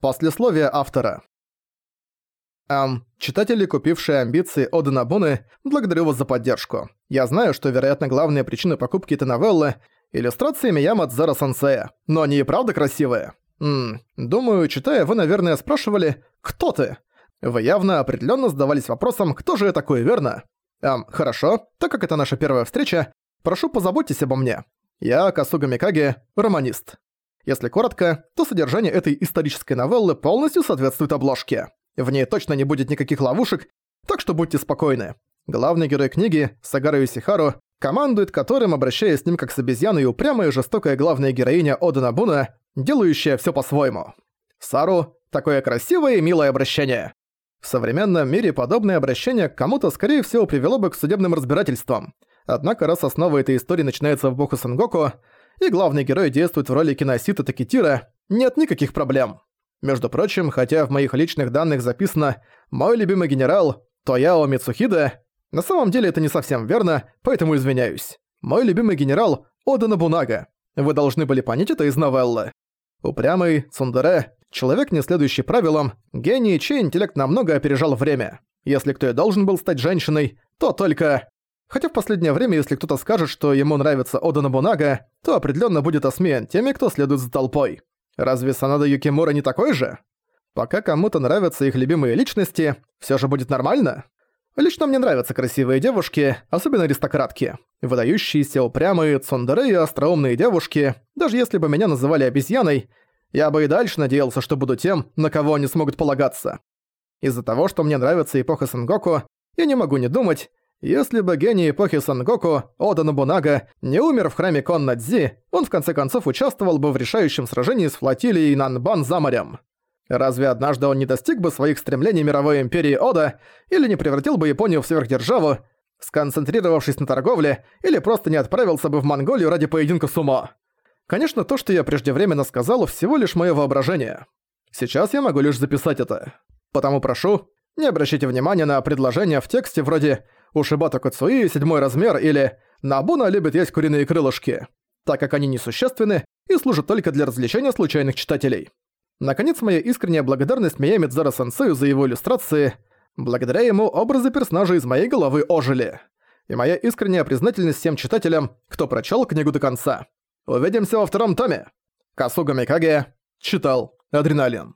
Послесловие автора. Эм, читатели, купившие амбиции Оды Набуны, благодарю вас за поддержку. Я знаю, что, вероятно, главная причина покупки этой новеллы – иллюстрации Мияма Дзара Сансея. Но они и правда красивые. Ммм, думаю, читая, вы, наверное, спрашивали «Кто ты?». Вы явно определенно задавались вопросом «Кто же я такой, верно?». Эм, хорошо, так как это наша первая встреча, прошу позаботьтесь обо мне. Я Касуга Микаге, романист. Если коротко, то содержание этой исторической новеллы полностью соответствует обложке. В ней точно не будет никаких ловушек, так что будьте спокойны. Главный герой книги, Сагару Юсихару, командует которым, обращаясь с ним как с обезьяной, упрямая и жестокая главная героиня Ода Набуна, делающая всё по-своему. Сару – такое красивое и милое обращение. В современном мире подобное обращение к кому-то, скорее всего, привело бы к судебным разбирательствам. Однако, раз основа этой истории начинается в Боху Сангоку, и главный герой действует в роли киносита Такитира, нет никаких проблем. Между прочим, хотя в моих личных данных записано «мой любимый генерал Тояо Мицухида», на самом деле это не совсем верно, поэтому извиняюсь. Мой любимый генерал Ода Набунага. Вы должны были понять это из новеллы. Упрямый, цундере, человек, не следующий правилам, гений, чей интеллект намного опережал время. Если кто и должен был стать женщиной, то только... Хотя в последнее время, если кто-то скажет, что ему нравится Ода Набунага, то определенно будет осмеян теми, кто следует за толпой. Разве Санада Юкимура не такой же? Пока кому-то нравятся их любимые личности, все же будет нормально. Лично мне нравятся красивые девушки, особенно аристократки. Выдающиеся, упрямые, цундеры и остроумные девушки. Даже если бы меня называли обезьяной, я бы и дальше надеялся, что буду тем, на кого они смогут полагаться. Из-за того, что мне нравится эпоха Сангоку, я не могу не думать, если бы гений эпохи Сангоку, Ода Нобунага, не умер в храме Коннадзи, он в конце концов участвовал бы в решающем сражении с флотилией Нанбан за морем. Разве однажды он не достиг бы своих стремлений мировой империи Ода, или не превратил бы Японию в сверхдержаву, сконцентрировавшись на торговле, или просто не отправился бы в Монголию ради поединка с ума? Конечно, то, что я преждевременно сказал, всего лишь мое воображение. Сейчас я могу лишь записать это. Потому прошу, не обращайте внимания на предложения в тексте вроде Ушибата Куцуи, седьмой размер или Набуна любит есть куриные крылышки, так как они несущественны и служат только для развлечения случайных читателей. Наконец, моя искренняя благодарность Миями Дзара Сенсею за его иллюстрации. Благодаря ему образы персонажей из моей головы ожили. И моя искренняя признательность всем читателям, кто прочел книгу до конца. Увидимся во втором томе. Касуга Микаге читал Адреналин.